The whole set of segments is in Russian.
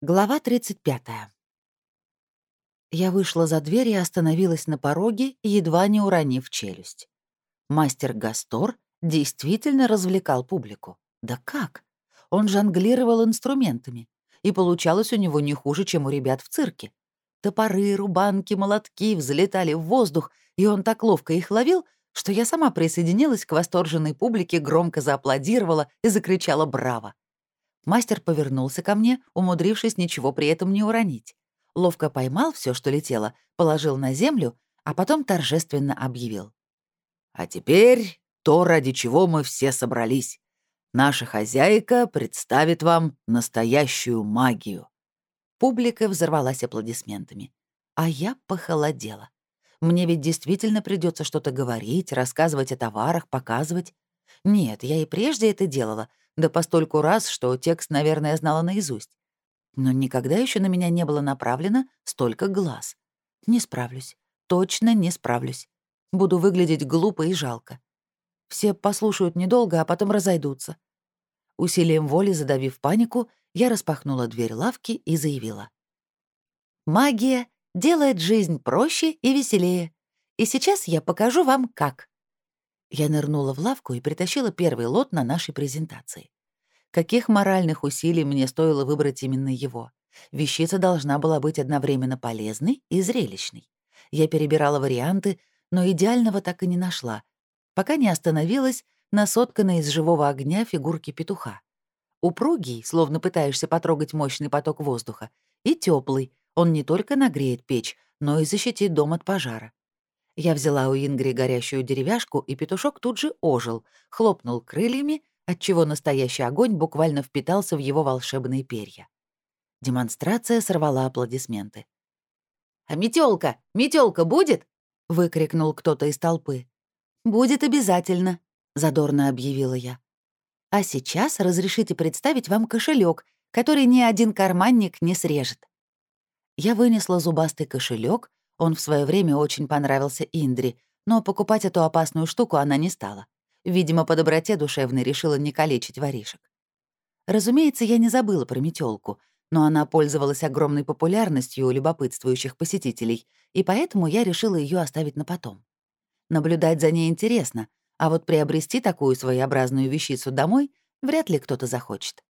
Глава 35. Я вышла за дверь и остановилась на пороге, едва не уронив челюсть. Мастер Гастор действительно развлекал публику. Да как? Он жонглировал инструментами, и получалось у него не хуже, чем у ребят в цирке. Топоры, рубанки, молотки взлетали в воздух, и он так ловко их ловил, что я сама присоединилась к восторженной публике, громко зааплодировала и закричала «Браво!». Мастер повернулся ко мне, умудрившись ничего при этом не уронить. Ловко поймал все, что летело, положил на землю, а потом торжественно объявил. «А теперь то, ради чего мы все собрались. Наша хозяйка представит вам настоящую магию». Публика взорвалась аплодисментами. А я похолодела. Мне ведь действительно придется что-то говорить, рассказывать о товарах, показывать. Нет, я и прежде это делала, да постольку раз, что текст, наверное, знала наизусть. Но никогда еще на меня не было направлено столько глаз. Не справлюсь. Точно не справлюсь. Буду выглядеть глупо и жалко. Все послушают недолго, а потом разойдутся. Усилием воли задавив панику, я распахнула дверь лавки и заявила. «Магия делает жизнь проще и веселее. И сейчас я покажу вам, как». Я нырнула в лавку и притащила первый лот на нашей презентации. Каких моральных усилий мне стоило выбрать именно его? Вещица должна была быть одновременно полезной и зрелищной. Я перебирала варианты, но идеального так и не нашла, пока не остановилась на сотканной из живого огня фигурке петуха. Упругий, словно пытаешься потрогать мощный поток воздуха, и теплый, он не только нагреет печь, но и защитит дом от пожара. Я взяла у Ингри горящую деревяшку, и петушок тут же ожил, хлопнул крыльями, отчего настоящий огонь буквально впитался в его волшебные перья. Демонстрация сорвала аплодисменты. «А метелка, метелка будет?» — выкрикнул кто-то из толпы. «Будет обязательно», — задорно объявила я. «А сейчас разрешите представить вам кошелек, который ни один карманник не срежет». Я вынесла зубастый кошелек, он в свое время очень понравился Индре, но покупать эту опасную штуку она не стала. Видимо, по доброте душевной решила не калечить воришек. Разумеется, я не забыла про метелку, но она пользовалась огромной популярностью у любопытствующих посетителей, и поэтому я решила ее оставить на потом. Наблюдать за ней интересно, а вот приобрести такую своеобразную вещицу домой вряд ли кто-то захочет.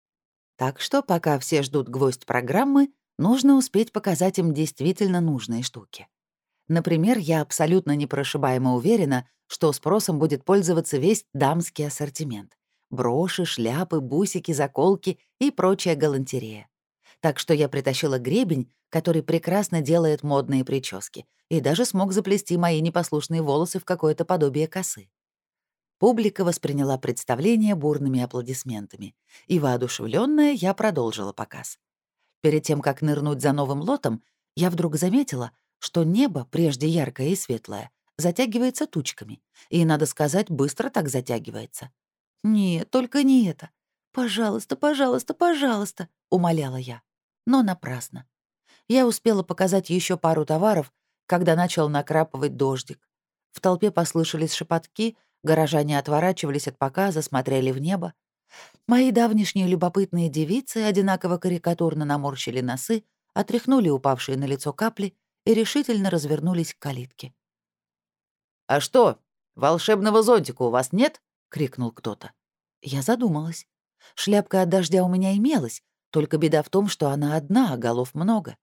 Так что, пока все ждут гвоздь программы, Нужно успеть показать им действительно нужные штуки. Например, я абсолютно непрошибаемо уверена, что спросом будет пользоваться весь дамский ассортимент. Броши, шляпы, бусики, заколки и прочая галантерея. Так что я притащила гребень, который прекрасно делает модные прически, и даже смог заплести мои непослушные волосы в какое-то подобие косы. Публика восприняла представление бурными аплодисментами, и, воодушевленная, я продолжила показ. Перед тем, как нырнуть за новым лотом, я вдруг заметила, что небо, прежде яркое и светлое, затягивается тучками. И, надо сказать, быстро так затягивается. «Нет, только не это. Пожалуйста, пожалуйста, пожалуйста», — умоляла я. Но напрасно. Я успела показать еще пару товаров, когда начал накрапывать дождик. В толпе послышались шепотки, горожане отворачивались от показа, смотрели в небо. Мои давнишние любопытные девицы одинаково карикатурно наморщили носы, отряхнули упавшие на лицо капли и решительно развернулись к калитке. «А что, волшебного зонтика у вас нет?» — крикнул кто-то. Я задумалась. Шляпка от дождя у меня имелась, только беда в том, что она одна, а голов много.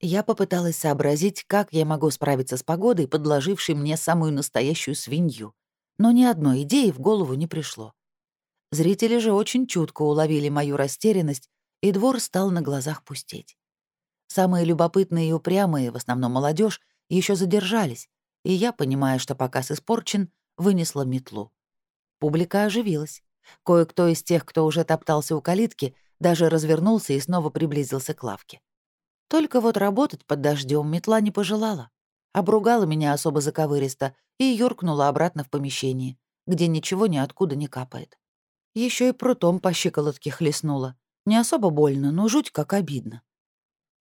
Я попыталась сообразить, как я могу справиться с погодой, подложившей мне самую настоящую свинью, но ни одной идеи в голову не пришло. Зрители же очень чутко уловили мою растерянность, и двор стал на глазах пустеть. Самые любопытные и упрямые, в основном молодежь, еще задержались, и я, понимая, что показ испорчен, вынесла метлу. Публика оживилась. Кое-кто из тех, кто уже топтался у калитки, даже развернулся и снова приблизился к лавке. Только вот работать под дождем метла не пожелала. Обругала меня особо заковыристо и юркнула обратно в помещение, где ничего ниоткуда не капает. Еще и прутом по щиколотке хлестнула. Не особо больно, но жуть как обидно.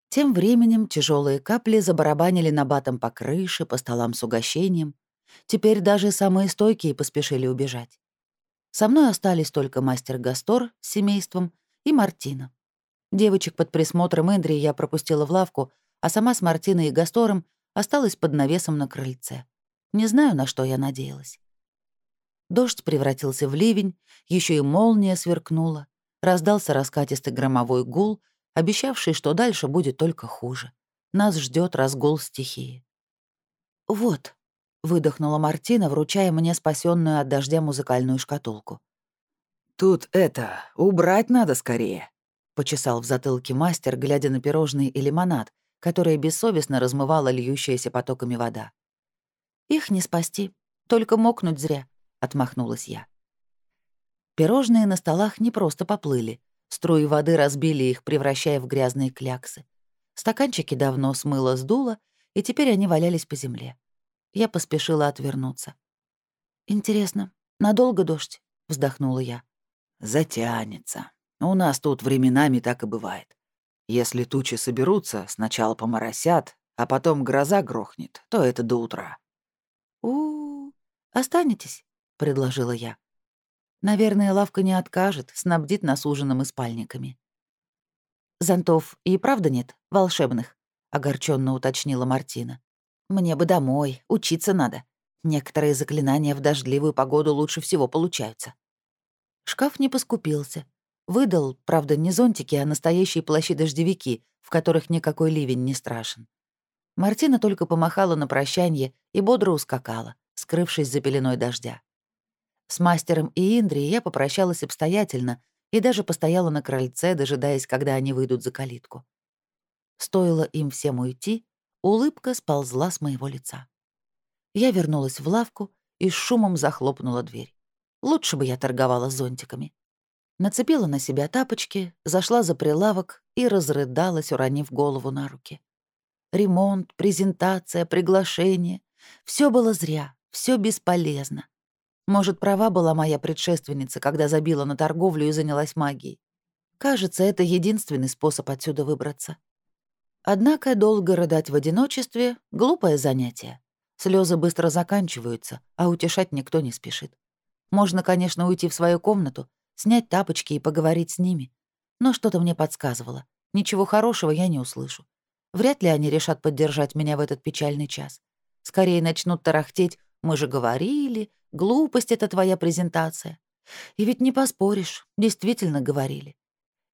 Тем временем тяжелые капли забарабанили на батом по крыше, по столам с угощением. Теперь даже самые стойкие поспешили убежать. Со мной остались только мастер Гастор с семейством и Мартина. Девочек под присмотром Эндри я пропустила в лавку, а сама с Мартиной и Гастором осталась под навесом на крыльце. Не знаю, на что я надеялась. Дождь превратился в ливень, еще и молния сверкнула. Раздался раскатистый громовой гул, обещавший, что дальше будет только хуже. Нас ждет разгул стихии. «Вот», — выдохнула Мартина, вручая мне спасенную от дождя музыкальную шкатулку. «Тут это, убрать надо скорее», — почесал в затылке мастер, глядя на пирожные и лимонад, которые бессовестно размывала льющаяся потоками вода. «Их не спасти, только мокнуть зря», — отмахнулась я. Пирожные на столах не просто поплыли. Струи воды разбили их, превращая в грязные кляксы. Стаканчики давно смыло сдуло, и теперь они валялись по земле. Я поспешила отвернуться. «Интересно, надолго дождь?» — вздохнула я. «Затянется. У нас тут временами так и бывает. Если тучи соберутся, сначала поморосят, а потом гроза грохнет, то это до утра». «У-у-у, останетесь?» — предложила я. Наверное, лавка не откажет, снабдит нас ужином и спальниками. «Зонтов и правда нет? Волшебных?» — огорченно уточнила Мартина. «Мне бы домой, учиться надо. Некоторые заклинания в дождливую погоду лучше всего получаются». Шкаф не поскупился. Выдал, правда, не зонтики, а настоящие плащи-дождевики, в которых никакой ливень не страшен. Мартина только помахала на прощанье и бодро ускакала, скрывшись за пеленой дождя. С мастером и Индри я попрощалась обстоятельно и даже постояла на крыльце, дожидаясь, когда они выйдут за калитку. Стоило им всем уйти, улыбка сползла с моего лица. Я вернулась в лавку и с шумом захлопнула дверь. Лучше бы я торговала зонтиками. Нацепила на себя тапочки, зашла за прилавок и разрыдалась, уронив голову на руки. Ремонт, презентация, приглашение — все было зря, все бесполезно. Может, права была моя предшественница, когда забила на торговлю и занялась магией. Кажется, это единственный способ отсюда выбраться. Однако долго рыдать в одиночестве — глупое занятие. Слезы быстро заканчиваются, а утешать никто не спешит. Можно, конечно, уйти в свою комнату, снять тапочки и поговорить с ними. Но что-то мне подсказывало. Ничего хорошего я не услышу. Вряд ли они решат поддержать меня в этот печальный час. Скорее начнут тарахтеть «Мы же говорили», Глупость это твоя презентация. И ведь не поспоришь, действительно говорили.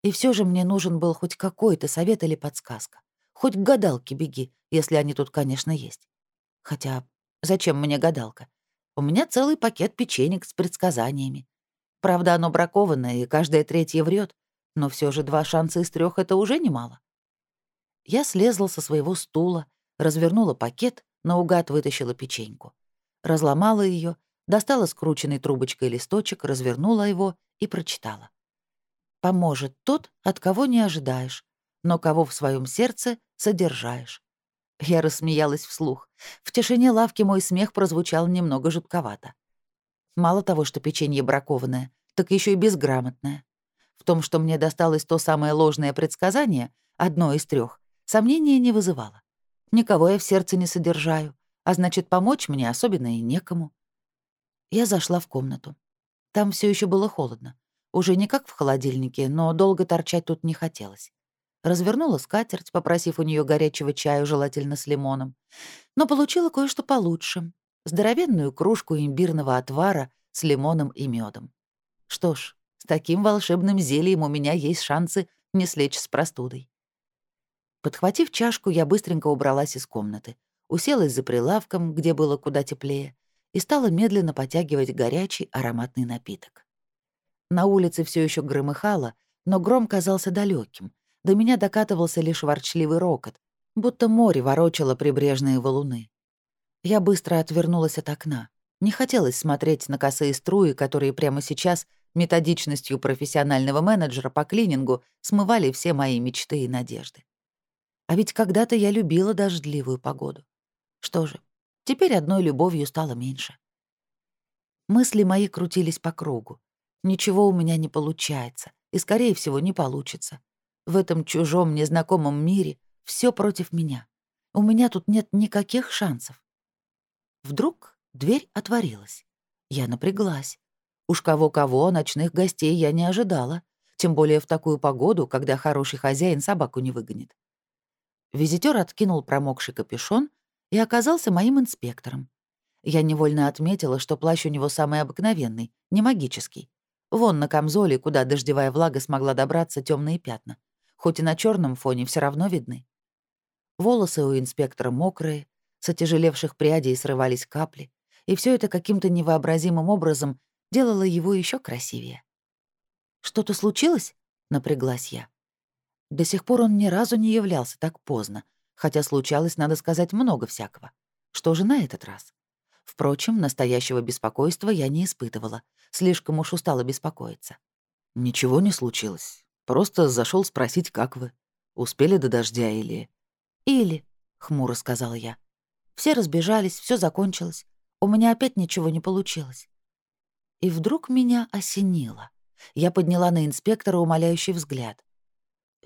И все же мне нужен был хоть какой-то совет или подсказка. Хоть к гадалке беги, если они тут, конечно, есть. Хотя зачем мне гадалка? У меня целый пакет печенек с предсказаниями. Правда, оно бракованное, и каждая третья врет, но все же два шанса из трех это уже немало. Я слезла со своего стула, развернула пакет, наугад вытащила печеньку. Разломала ее достала скрученной трубочкой листочек, развернула его и прочитала. «Поможет тот, от кого не ожидаешь, но кого в своем сердце содержаешь». Я рассмеялась вслух. В тишине лавки мой смех прозвучал немного жутковато. Мало того, что печенье бракованное, так еще и безграмотное. В том, что мне досталось то самое ложное предсказание, одно из трех, сомнения не вызывало. Никого я в сердце не содержаю, а значит, помочь мне особенно и некому. Я зашла в комнату. Там все еще было холодно. Уже не как в холодильнике, но долго торчать тут не хотелось. Развернула скатерть, попросив у нее горячего чаю, желательно с лимоном. Но получила кое-что получше. Здоровенную кружку имбирного отвара с лимоном и медом. Что ж, с таким волшебным зельем у меня есть шансы не слечь с простудой. Подхватив чашку, я быстренько убралась из комнаты. Уселась за прилавком, где было куда теплее, и стала медленно потягивать горячий ароматный напиток. На улице все еще громыхало, но гром казался далеким. До меня докатывался лишь ворчливый рокот, будто море ворочало прибрежные валуны. Я быстро отвернулась от окна. Не хотелось смотреть на косые струи, которые прямо сейчас методичностью профессионального менеджера по клинингу смывали все мои мечты и надежды. А ведь когда-то я любила дождливую погоду. Что же, Теперь одной любовью стало меньше. Мысли мои крутились по кругу. Ничего у меня не получается, и, скорее всего, не получится. В этом чужом, незнакомом мире все против меня. У меня тут нет никаких шансов. Вдруг дверь отворилась. Я напряглась. Уж кого-кого, ночных гостей я не ожидала. тем более в такую погоду, когда хороший хозяин собаку не выгонит. Визитер откинул промокший капюшон и оказался моим инспектором. Я невольно отметила, что плащ у него самый обыкновенный, не магический. Вон на камзоле, куда дождевая влага смогла добраться, темные пятна. Хоть и на черном фоне все равно видны. Волосы у инспектора мокрые, с отяжелевших прядей срывались капли, и все это каким-то невообразимым образом делало его еще красивее. «Что-то случилось?» — напряглась я. До сих пор он ни разу не являлся так поздно, хотя случалось, надо сказать, много всякого. Что же на этот раз? Впрочем, настоящего беспокойства я не испытывала, слишком уж устала беспокоиться. «Ничего не случилось. Просто зашел спросить, как вы. Успели до дождя или...» «Или», — хмуро сказала я. Все разбежались, все закончилось. У меня опять ничего не получилось. И вдруг меня осенило. Я подняла на инспектора умоляющий взгляд.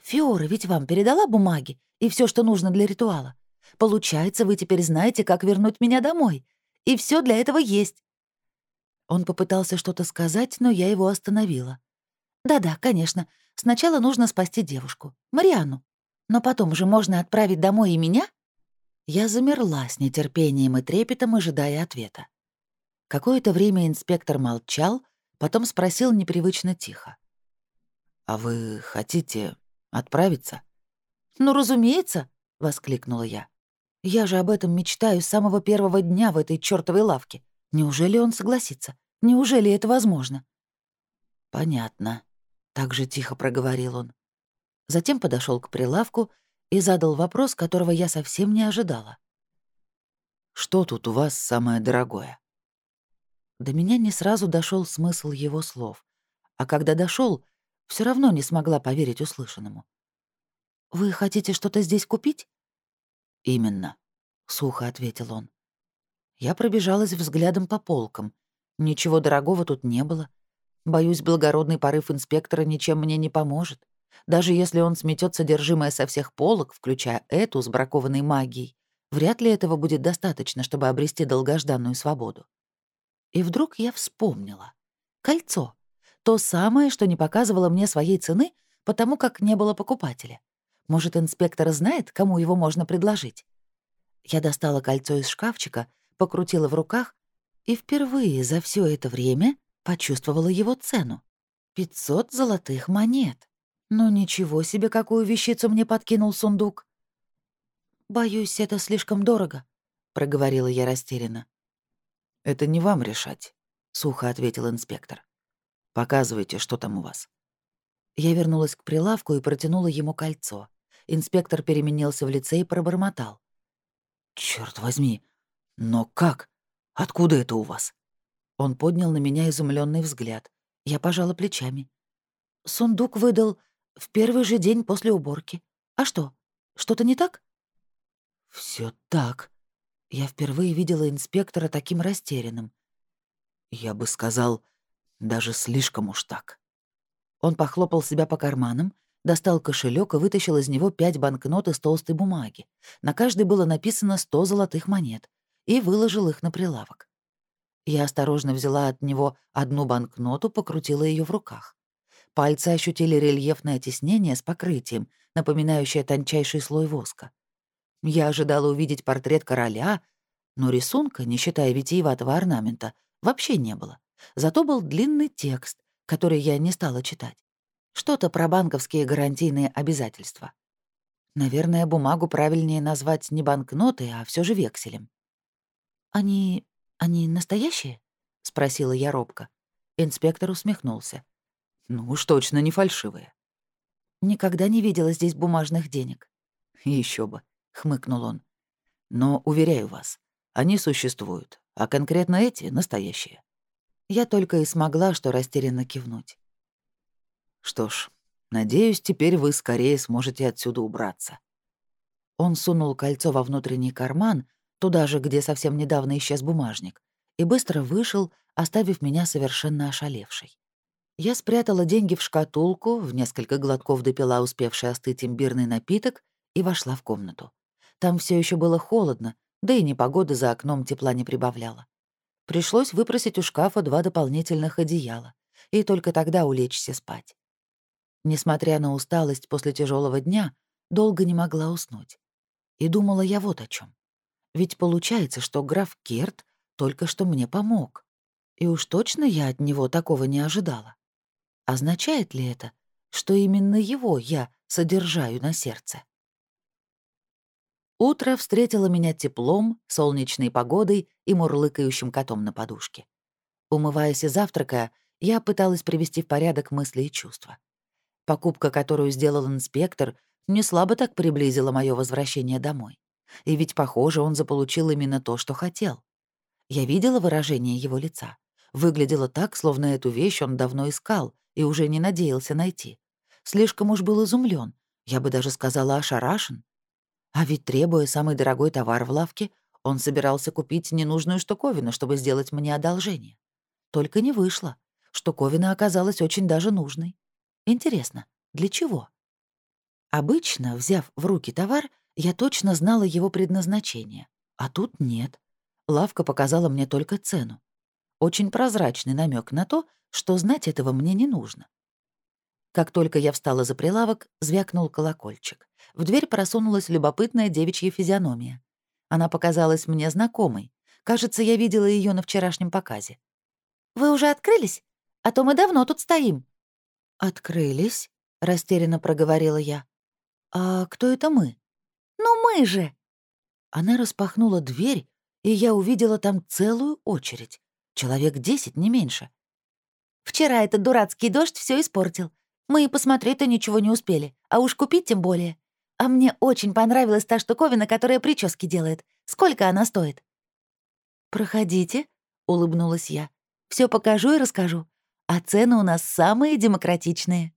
«Фиора ведь вам передала бумаги и все, что нужно для ритуала. Получается, вы теперь знаете, как вернуть меня домой. И все для этого есть». Он попытался что-то сказать, но я его остановила. «Да-да, конечно. Сначала нужно спасти девушку, Марианну. Но потом же можно отправить домой и меня?» Я замерла с нетерпением и трепетом, ожидая ответа. Какое-то время инспектор молчал, потом спросил непривычно тихо. «А вы хотите отправиться?» «Ну, разумеется», — воскликнула я. «Я же об этом мечтаю с самого первого дня в этой чёртовой лавке. Неужели он согласится? Неужели это возможно?» «Понятно», — так же тихо проговорил он. Затем подошел к прилавку и задал вопрос, которого я совсем не ожидала. «Что тут у вас самое дорогое?» До меня не сразу дошел смысл его слов, а когда дошел, все равно не смогла поверить услышанному. «Вы хотите что-то здесь купить?» «Именно», — сухо ответил он. Я пробежалась взглядом по полкам. Ничего дорогого тут не было. Боюсь, благородный порыв инспектора ничем мне не поможет. Даже если он сметет содержимое со всех полок, включая эту с бракованной магией, вряд ли этого будет достаточно, чтобы обрести долгожданную свободу. И вдруг я вспомнила. Кольцо. То самое, что не показывало мне своей цены, потому как не было покупателя. Может, инспектор знает, кому его можно предложить? Я достала кольцо из шкафчика, покрутила в руках и впервые за все это время почувствовала его цену. 500 золотых монет. Но ничего себе, какую вещицу мне подкинул сундук. «Боюсь, это слишком дорого», — проговорила я растерянно. «Это не вам решать», — сухо ответил инспектор. «Показывайте, что там у вас». Я вернулась к прилавку и протянула ему кольцо. Инспектор переменился в лице и пробормотал. «Чёрт возьми! Но как? Откуда это у вас?» Он поднял на меня изумленный взгляд. Я пожала плечами. Сундук выдал в первый же день после уборки. А что, что-то не так? Все так. Я впервые видела инспектора таким растерянным. Я бы сказал, даже слишком уж так. Он похлопал себя по карманам, достал кошелек и вытащил из него пять банкнот из толстой бумаги. На каждой было написано сто золотых монет и выложил их на прилавок. Я осторожно взяла от него одну банкноту, покрутила ее в руках. Пальцы ощутили рельефное тиснение с покрытием, напоминающее тончайший слой воска. Я ожидала увидеть портрет короля, но рисунка, не считая витиеватого орнамента, вообще не было. Зато был длинный текст, который я не стала читать. Что-то про банковские гарантийные обязательства. Наверное, бумагу правильнее назвать не банкнотой, а все же векселем. «Они... они настоящие?» — спросила я робко. Инспектор усмехнулся. Ну уж точно не фальшивые. Никогда не видела здесь бумажных денег. Еще бы, хмыкнул он. Но уверяю вас, они существуют, а конкретно эти — настоящие. Я только и смогла, что растерянно кивнуть. Что ж, надеюсь, теперь вы скорее сможете отсюда убраться. Он сунул кольцо во внутренний карман, туда же, где совсем недавно исчез бумажник, и быстро вышел, оставив меня совершенно ошалевшей. Я спрятала деньги в шкатулку, в несколько глотков допила успевший остыть имбирный напиток и вошла в комнату. Там все еще было холодно, да и непогода за окном тепла не прибавляла. Пришлось выпросить у шкафа два дополнительных одеяла и только тогда улечься спать. Несмотря на усталость после тяжелого дня, долго не могла уснуть. И думала я вот о чем. Ведь получается, что граф Керт только что мне помог. И уж точно я от него такого не ожидала. Означает ли это, что именно его я содержаю на сердце? Утро встретило меня теплом, солнечной погодой и мурлыкающим котом на подушке. Умываясь и завтракая, я пыталась привести в порядок мысли и чувства. Покупка, которую сделал инспектор, не слабо так приблизила мое возвращение домой. И ведь, похоже, он заполучил именно то, что хотел. Я видела выражение его лица. Выглядело так, словно эту вещь он давно искал и уже не надеялся найти. Слишком уж был изумлен, я бы даже сказала ошарашен. А ведь, требуя самый дорогой товар в лавке, он собирался купить ненужную штуковину, чтобы сделать мне одолжение. Только не вышло. Штуковина оказалась очень даже нужной. Интересно, для чего? Обычно, взяв в руки товар, я точно знала его предназначение. А тут нет. Лавка показала мне только цену. Очень прозрачный намек на то, что знать этого мне не нужно. Как только я встала за прилавок, звякнул колокольчик. В дверь просунулась любопытная девичья физиономия. Она показалась мне знакомой. Кажется, я видела ее на вчерашнем показе. «Вы уже открылись? А то мы давно тут стоим». «Открылись?» — растерянно проговорила я. «А кто это мы?» «Ну мы же!» Она распахнула дверь, и я увидела там целую очередь. Человек десять, не меньше. «Вчера этот дурацкий дождь все испортил. Мы и посмотреть-то ничего не успели, а уж купить тем более. А мне очень понравилась та штуковина, которая прически делает. Сколько она стоит?» «Проходите», — улыбнулась я. Все покажу и расскажу. А цены у нас самые демократичные».